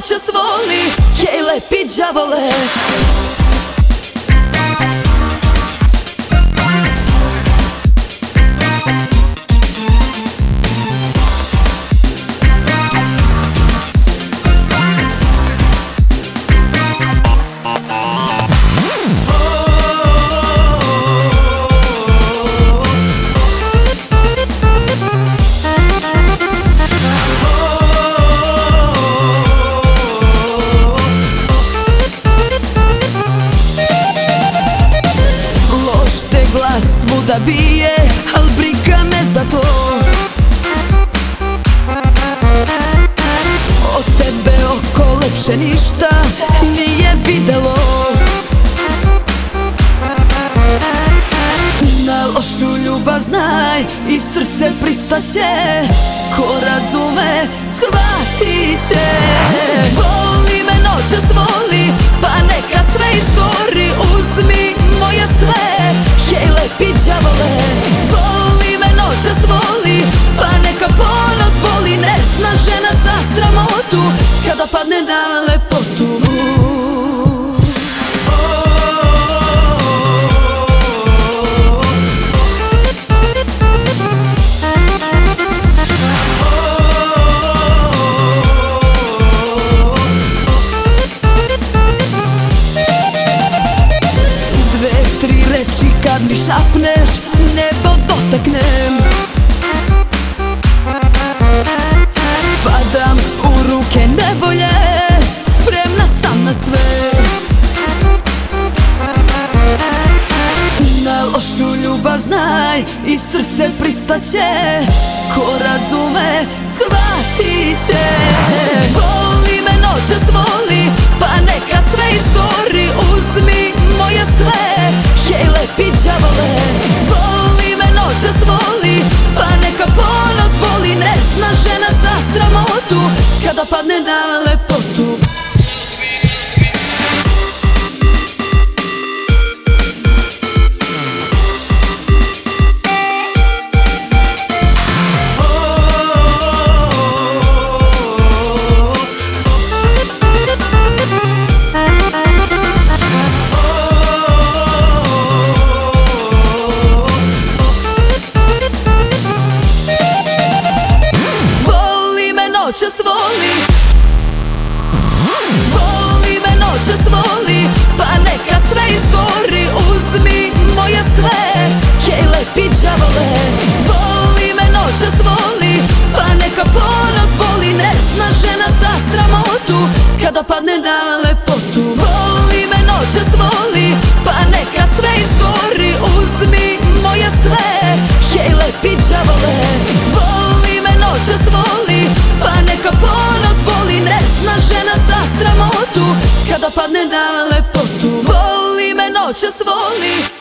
noćas voli Kej lepi džavole svuda bije, al briga me za to. Od tebe oko lepše ništa nije videlo. Na lošu ljubav znaj i srce pristaće. Ko padne na lepotu Dve, tri reči kad mi šapneš Nebo dotaknem ljubav znaj I srce pristaće Ko razume shvatit će. Voli me noćas voli Pa neka sve izgori Uzmi moje sve. Hej lepi džavole Voli me noćas voli Pa neka ponos boli Ne zna žena za sramotu Kada padne na lepotu noćas voli. Voli me noćas voli Pa neka sve izgori. Uzmi moje sve Hej lepi džavole Voli me noćas voli Pa neka ponos boli Ne zna žena za sramotu Kada padne na lepotu. Voli me noćas voli Pa neka sve izgori. Uzmi sramotu Kada padne na lepotu Voli me noćas voli